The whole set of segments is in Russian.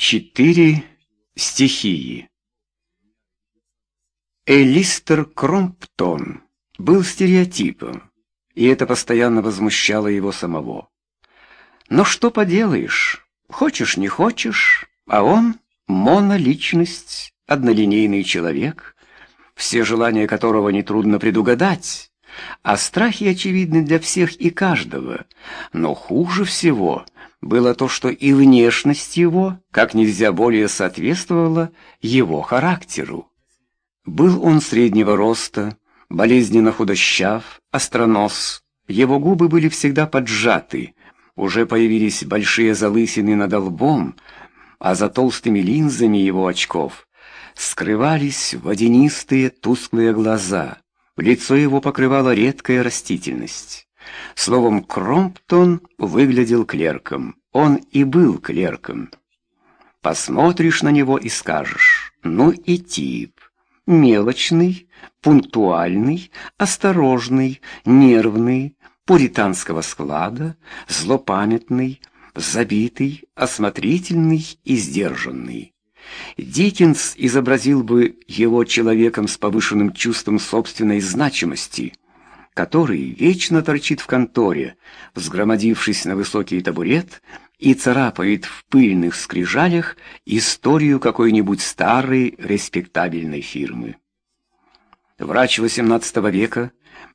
Четыре стихии. Элистер Кромптон был стереотипом, и это постоянно возмущало его самого. Но что поделаешь, хочешь не хочешь, а он моноличность, однолинейный человек, все желания которого нетрудно предугадать, а страхи очевидны для всех и каждого, но хуже всего — было то, что и внешность его как нельзя более соответствовала его характеру. Был он среднего роста, болезненно худощав, остронос, его губы были всегда поджаты, уже появились большие залысины над лбом, а за толстыми линзами его очков скрывались водянистые тусклые глаза, лицо его покрывала редкая растительность. Словом, Кромптон выглядел клерком. Он и был клерком. Посмотришь на него и скажешь, ну и тип. Мелочный, пунктуальный, осторожный, нервный, пуританского склада, злопамятный, забитый, осмотрительный и сдержанный. Диккенс изобразил бы его человеком с повышенным чувством собственной значимости, который вечно торчит в конторе, взгромодившись на высокий табурет и царапает в пыльных скрижалях историю какой-нибудь старой респектабельной фирмы. Врач XVIII века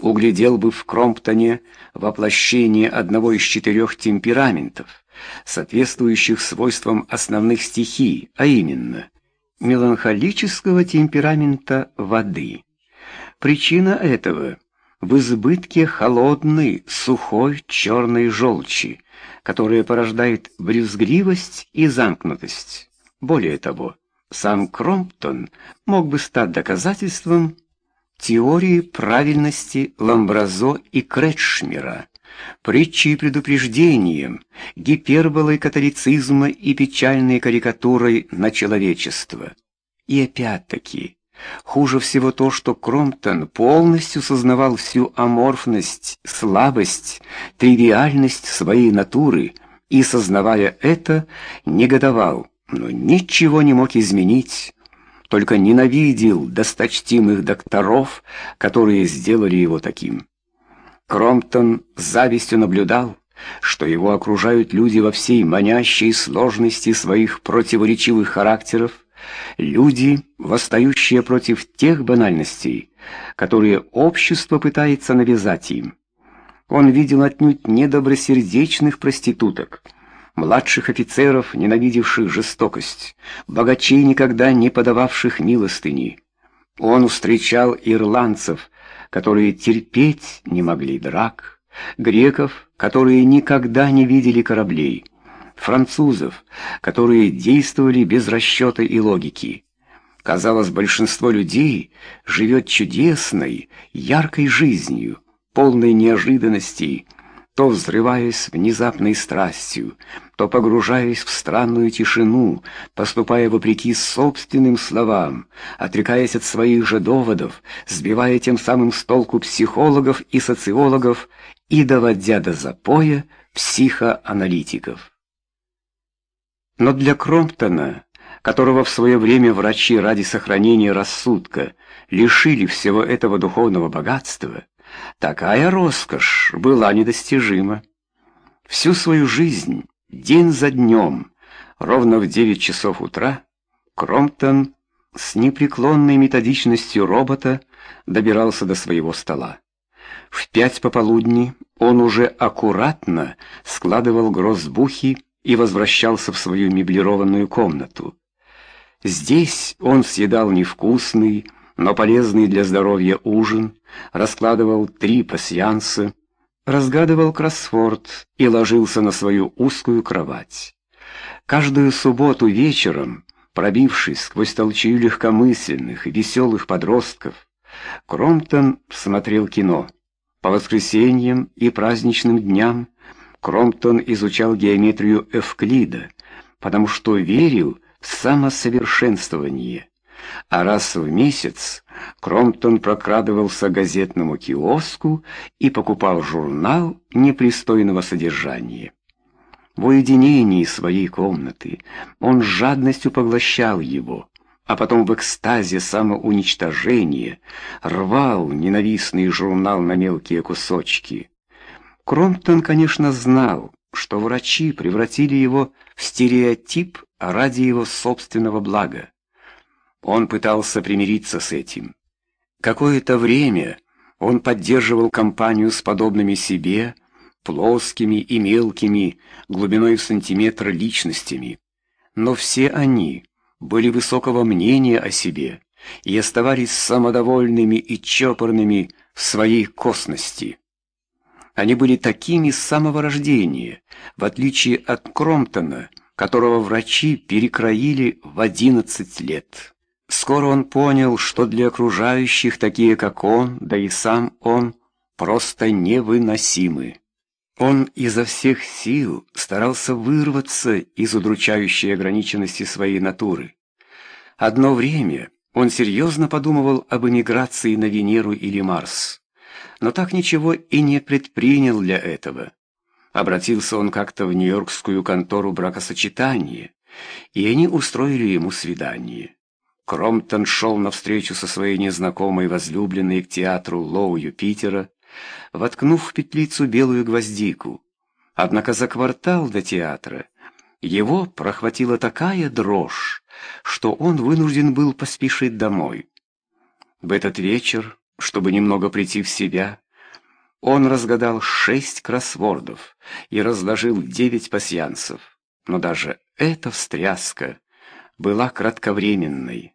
углядел бы в Кромптоне воплощение одного из четырех темпераментов, соответствующих свойствам основных стихий, а именно меланхолического темперамента воды. Причина этого – в избытке холодной, сухой, черной желчи, которая порождает брюзгливость и замкнутость. Более того, сам Кромптон мог бы стать доказательством теории правильности Ламбразо и Кретшмера, притчей предупреждением, гиперболой католицизма и печальной карикатурой на человечество. И опять-таки, Хуже всего то, что Кромптон полностью сознавал всю аморфность, слабость, тривиальность своей натуры и, сознавая это, негодовал, но ничего не мог изменить, только ненавидел досточтимых докторов, которые сделали его таким. Кромптон с завистью наблюдал, что его окружают люди во всей манящей сложности своих противоречивых характеров, Люди, восстающие против тех банальностей, которые общество пытается навязать им. Он видел отнюдь недобросердечных проституток, младших офицеров, ненавидевших жестокость, богачей, никогда не подававших милостыни. Он встречал ирландцев, которые терпеть не могли драк, греков, которые никогда не видели кораблей, французов, которые действовали без расчета и логики. Казалось, большинство людей живет чудесной, яркой жизнью, полной неожиданностей, то взрываясь внезапной страстью, то погружаясь в странную тишину, поступая вопреки собственным словам, отрекаясь от своих же доводов, сбивая тем самым с толку психологов и социологов и доводя до запоя психоаналитиков. Но для Кромптона, которого в свое время врачи ради сохранения рассудка лишили всего этого духовного богатства, такая роскошь была недостижима. Всю свою жизнь, день за днем, ровно в девять часов утра, Кромптон с непреклонной методичностью робота добирался до своего стола. В пять пополудни он уже аккуратно складывал грозбухи и возвращался в свою меблированную комнату. Здесь он съедал невкусный, но полезный для здоровья ужин, раскладывал три пасьянса, разгадывал кроссворд и ложился на свою узкую кровать. Каждую субботу вечером, пробившись сквозь толчью легкомысленных и веселых подростков, Кромптон смотрел кино. По воскресеньям и праздничным дням Кромптон изучал геометрию Эвклида, потому что верил в самосовершенствование. А раз в месяц Кромптон прокрадывался к газетному киоску и покупал журнал непристойного содержания. В уединении своей комнаты он с жадностью поглощал его, а потом в экстазе самоуничтожения рвал ненавистный журнал на мелкие кусочки. Кромптон, конечно, знал, что врачи превратили его в стереотип ради его собственного блага. Он пытался примириться с этим. Какое-то время он поддерживал компанию с подобными себе, плоскими и мелкими, глубиной в сантиметр личностями. Но все они были высокого мнения о себе и оставались самодовольными и чопорными в своей косности. Они были такими с самого рождения, в отличие от Кромптона, которого врачи перекроили в 11 лет. Скоро он понял, что для окружающих такие, как он, да и сам он, просто невыносимы. Он изо всех сил старался вырваться из удручающей ограниченности своей натуры. Одно время он серьезно подумывал об эмиграции на Венеру или Марс но так ничего и не предпринял для этого. Обратился он как-то в Нью-Йоркскую контору бракосочетания, и они устроили ему свидание. Кромптон шел навстречу со своей незнакомой возлюбленной к театру Лоу Юпитера, воткнув в петлицу белую гвоздику. Однако за квартал до театра его прохватила такая дрожь, что он вынужден был поспешить домой. В этот вечер чтобы немного прийти в себя, он разгадал шесть кроссвордов и разложил девять пасьянсов. Но даже эта встряска была кратковременной.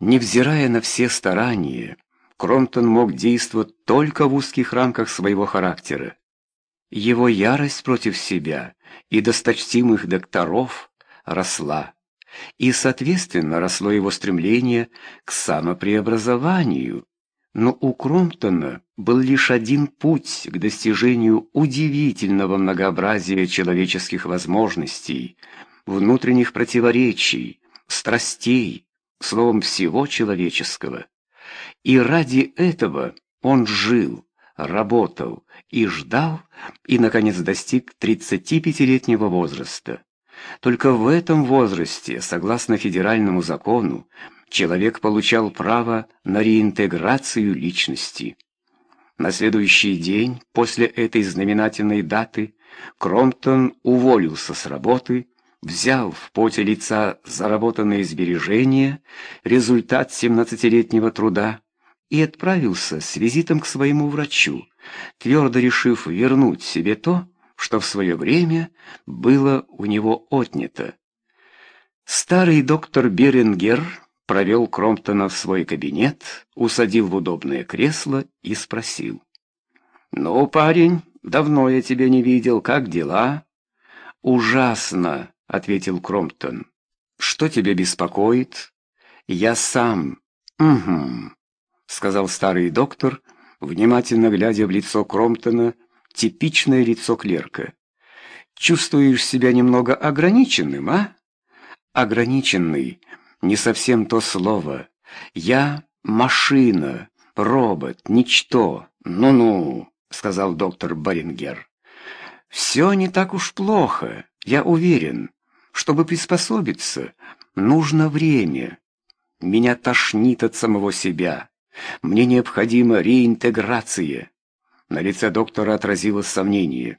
Невзирая на все старания, Кромптон мог действовать только в узких рамках своего характера. Его ярость против себя и досточтимых докторов росла, и, соответственно, росло его стремление к самопреобразованию, но у Кромптона был лишь один путь к достижению удивительного многообразия человеческих возможностей, внутренних противоречий, страстей, словом, всего человеческого. И ради этого он жил, работал и ждал, и, наконец, достиг 35-летнего возраста. Только в этом возрасте, согласно федеральному закону, человек получал право на реинтеграцию личности. На следующий день после этой знаменательной даты Кромптон уволился с работы, взял в поте лица заработанные сбережения, результат 17-летнего труда, и отправился с визитом к своему врачу, твердо решив вернуть себе то, что в свое время было у него отнято. Старый доктор Берингер провел Кромптона в свой кабинет, усадил в удобное кресло и спросил. «Ну, парень, давно я тебя не видел, как дела?» «Ужасно», — ответил Кромптон. «Что тебя беспокоит?» «Я сам». «Угу», — сказал старый доктор, внимательно глядя в лицо Кромптона, типичное лицо клерка. «Чувствуешь себя немного ограниченным, а?» «Ограниченный не совсем то слово. Я машина, робот, ничто. Ну-ну, сказал доктор Барингер. Все не так уж плохо, я уверен. Чтобы приспособиться, нужно время. Меня тошнит от самого себя. Мне необходима реинтеграция. На лице доктора отразилось сомнение.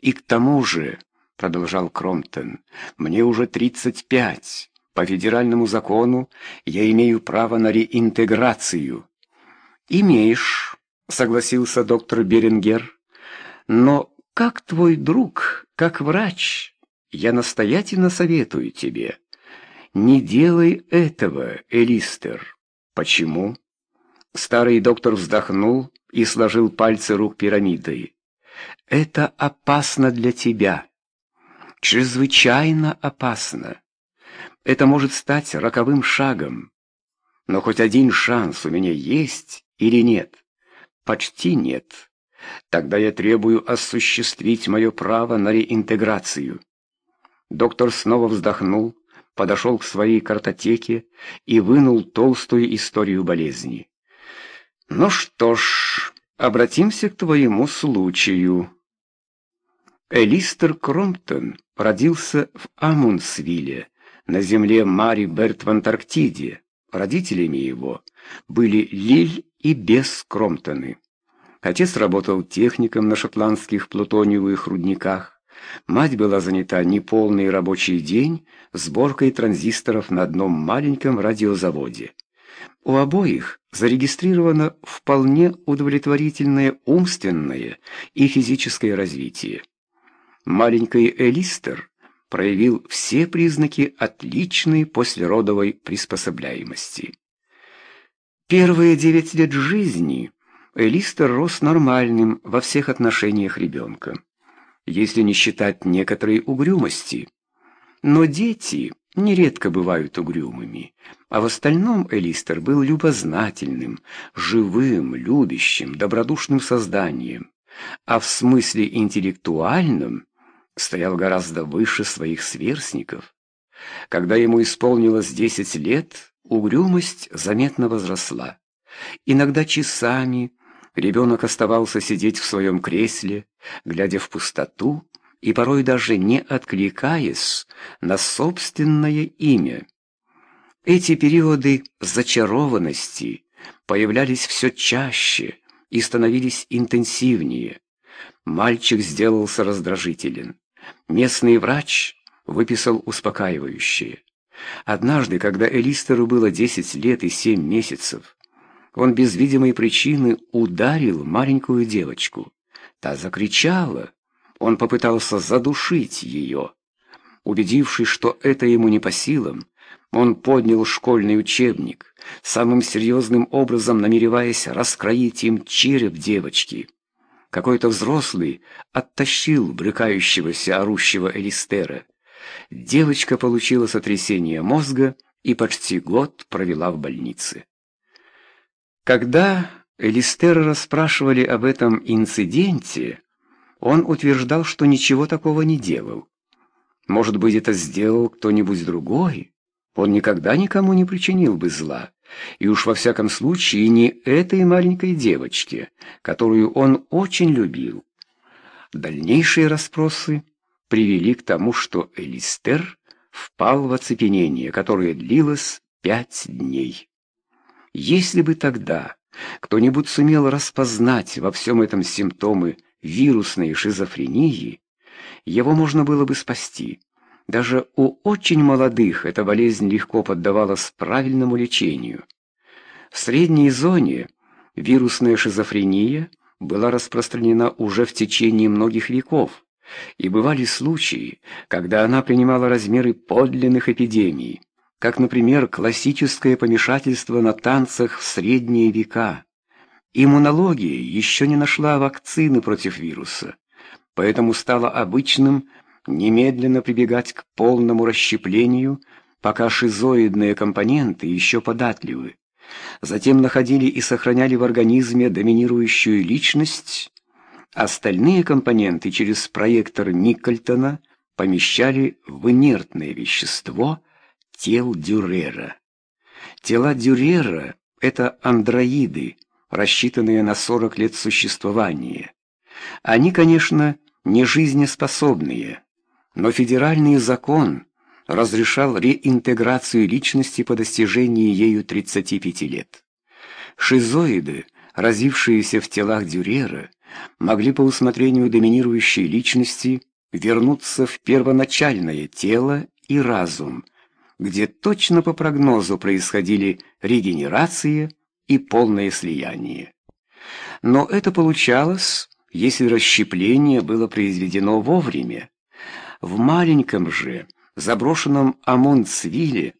И к тому же, продолжал Кромптон, мне уже тридцать пять. По федеральному закону я имею право на реинтеграцию. Имеешь, согласился доктор Берингер. Но как твой друг, как врач, я настоятельно советую тебе. Не делай этого, Элистер. Почему? Старый доктор вздохнул и сложил пальцы рук пирамидой. Это опасно для тебя. Чрезвычайно опасно. Это может стать роковым шагом. Но хоть один шанс у меня есть или нет? Почти нет. Тогда я требую осуществить мое право на реинтеграцию. Доктор снова вздохнул, подошел к своей картотеке и вынул толстую историю болезни. «Ну что ж, обратимся к твоему случаю». Элистер Кромптон родился в Амундсвилле, на земле Мари Берт в Антарктиде. Родителями его были Лиль и Бес Кромптоны. Отец работал техником на шотландских плутониевых рудниках. Мать была занята неполный рабочий день сборкой транзисторов на одном маленьком радиозаводе. У обоих зарегистрировано вполне удовлетворительное умственное и физическое развитие. Маленький Элистер проявил все признаки отличной послеродовой приспособляемости. Первые девять лет жизни Элистер рос нормальным во всех отношениях ребенка, если не считать некоторой угрюмости. Но дети нередко бывают угрюмыми, а в остальном Элистер был любознательным, живым, любящим, добродушным созданием, а в смысле интеллектуальном стоял гораздо выше своих сверстников. Когда ему исполнилось десять лет, угрюмость заметно возросла. Иногда часами ребенок оставался сидеть в своем кресле, глядя в пустоту и порой даже не откликаясь на собственное имя. Эти периоды зачарованности появлялись все чаще и становились интенсивнее. Мальчик сделался раздражителен. Местный врач выписал успокаивающее. Однажды, когда Элистеру было 10 лет и 7 месяцев, он без видимой причины ударил маленькую девочку. Та закричала. Он попытался задушить ее. Убедившись, что это ему не по силам, он поднял школьный учебник, самым серьезным образом намереваясь раскроить им череп девочки. Какой-то взрослый оттащил брыкающегося орущего Элистера. Девочка получила сотрясение мозга и почти год провела в больнице. Когда Элистера расспрашивали об этом инциденте, он утверждал, что ничего такого не делал. Может быть, это сделал кто-нибудь другой? Он никогда никому не причинил бы зла. И уж во всяком случае не этой маленькой девочке, которую он очень любил. Дальнейшие расспросы привели к тому, что Элистер впал в оцепенение, которое длилось пять дней. Если бы тогда кто-нибудь сумел распознать во всем этом симптомы вирусной шизофрении, его можно было бы спасти. Даже у очень молодых эта болезнь легко поддавалась правильному лечению. В средней зоне вирусная шизофрения была распространена уже в течение многих веков, и бывали случаи, когда она принимала размеры подлинных эпидемий, как, например, классическое помешательство на танцах в средние века. Иммунология еще не нашла вакцины против вируса, поэтому стало обычным немедленно прибегать к полному расщеплению, пока шизоидные компоненты еще податливы. Затем находили и сохраняли в организме доминирующую личность, остальные компоненты через проектор Никольтона помещали в инертное вещество тел Дюрера. Тела Дюрера — это андроиды, рассчитанные на 40 лет существования. Они, конечно, не жизнеспособные, но федеральный закон разрешал реинтеграцию личности по достижении ею 35 лет. Шизоиды, разившиеся в телах Дюрера, могли по усмотрению доминирующей личности вернуться в первоначальное тело и разум, где точно по прогнозу происходили регенерация и полное слияние. Но это получалось, если расщепление было произведено вовремя, в маленьком же, заброшенном Амундсвилле,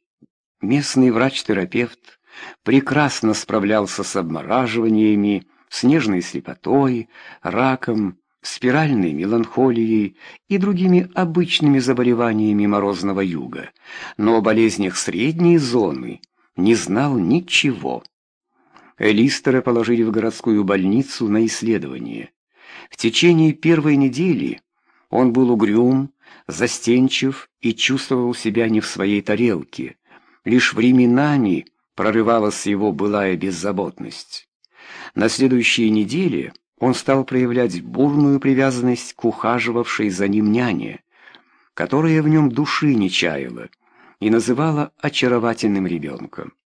местный врач-терапевт прекрасно справлялся с обмораживаниями, снежной слепотой, раком, спиральной меланхолией и другими обычными заболеваниями морозного юга, но о болезнях средней зоны не знал ничего. Элистера положили в городскую больницу на исследование. В течение первой недели он был угрюм, застенчив и чувствовал себя не в своей тарелке. Лишь временами прорывалась его былая беззаботность. На следующей неделе он стал проявлять бурную привязанность к ухаживавшей за ним няне, которая в нем души не чаяла и называла очаровательным ребенком.